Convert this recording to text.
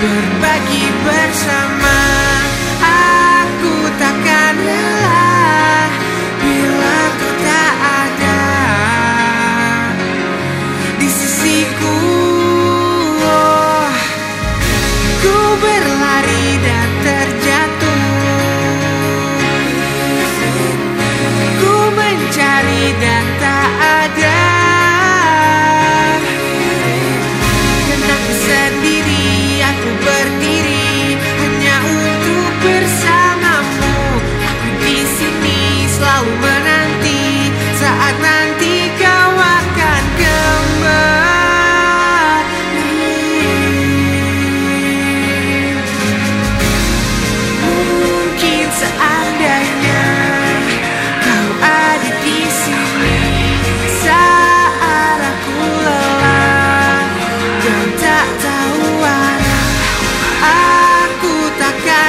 berbagi bersama.